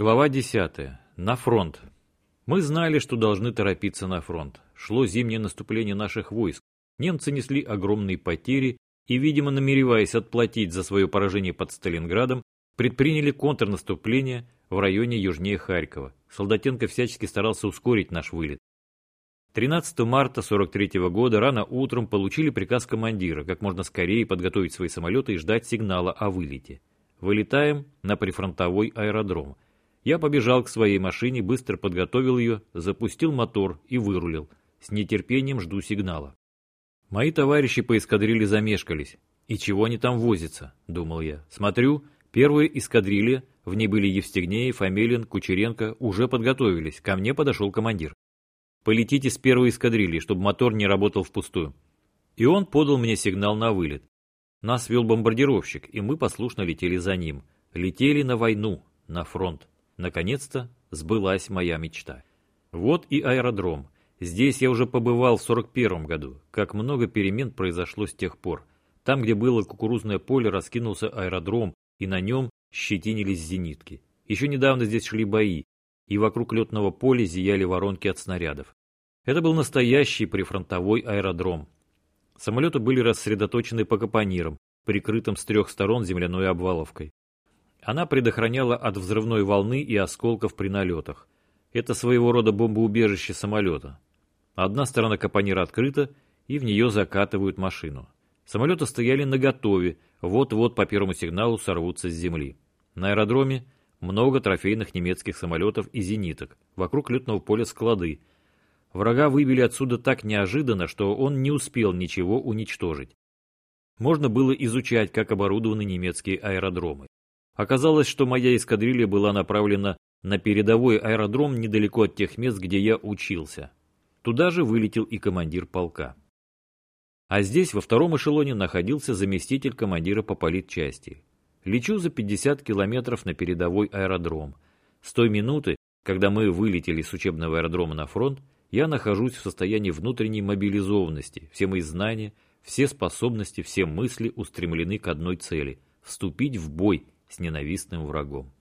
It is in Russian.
Глава 10. На фронт. Мы знали, что должны торопиться на фронт. Шло зимнее наступление наших войск. Немцы несли огромные потери и, видимо, намереваясь отплатить за свое поражение под Сталинградом, предприняли контрнаступление в районе южнее Харькова. Солдатенко всячески старался ускорить наш вылет. 13 марта 43 года рано утром получили приказ командира как можно скорее подготовить свои самолеты и ждать сигнала о вылете. Вылетаем на прифронтовой аэродром – я побежал к своей машине, быстро подготовил ее, запустил мотор и вырулил. С нетерпением жду сигнала. Мои товарищи по эскадрилье замешкались. «И чего они там возятся?» – думал я. Смотрю, первые эскадрильи, в ней были Евстигнеев, Амелин, Кучеренко, уже подготовились. Ко мне подошел командир. «Полетите с первой эскадрильи, чтобы мотор не работал впустую». И он подал мне сигнал на вылет. Нас вел бомбардировщик, и мы послушно летели за ним. Летели на войну, на фронт. Наконец-то сбылась моя мечта. Вот и аэродром. Здесь я уже побывал в 41 году. Как много перемен произошло с тех пор. Там, где было кукурузное поле, раскинулся аэродром, и на нем щетинились зенитки. Еще недавно здесь шли бои, и вокруг летного поля зияли воронки от снарядов. Это был настоящий прифронтовой аэродром. Самолеты были рассредоточены по капонирам, прикрытым с трех сторон земляной обваловкой. Она предохраняла от взрывной волны и осколков при налетах. Это своего рода бомбоубежище самолета. Одна сторона капонира открыта, и в нее закатывают машину. Самолеты стояли наготове, вот-вот по первому сигналу сорвутся с земли. На аэродроме много трофейных немецких самолетов и зениток. Вокруг летного поля склады. Врага выбили отсюда так неожиданно, что он не успел ничего уничтожить. Можно было изучать, как оборудованы немецкие аэродромы. Оказалось, что моя эскадрилья была направлена на передовой аэродром недалеко от тех мест, где я учился. Туда же вылетел и командир полка. А здесь во втором эшелоне находился заместитель командира по политчасти. Лечу за 50 километров на передовой аэродром. С той минуты, когда мы вылетели с учебного аэродрома на фронт, я нахожусь в состоянии внутренней мобилизованности. Все мои знания, все способности, все мысли устремлены к одной цели – вступить в бой с ненавистным врагом.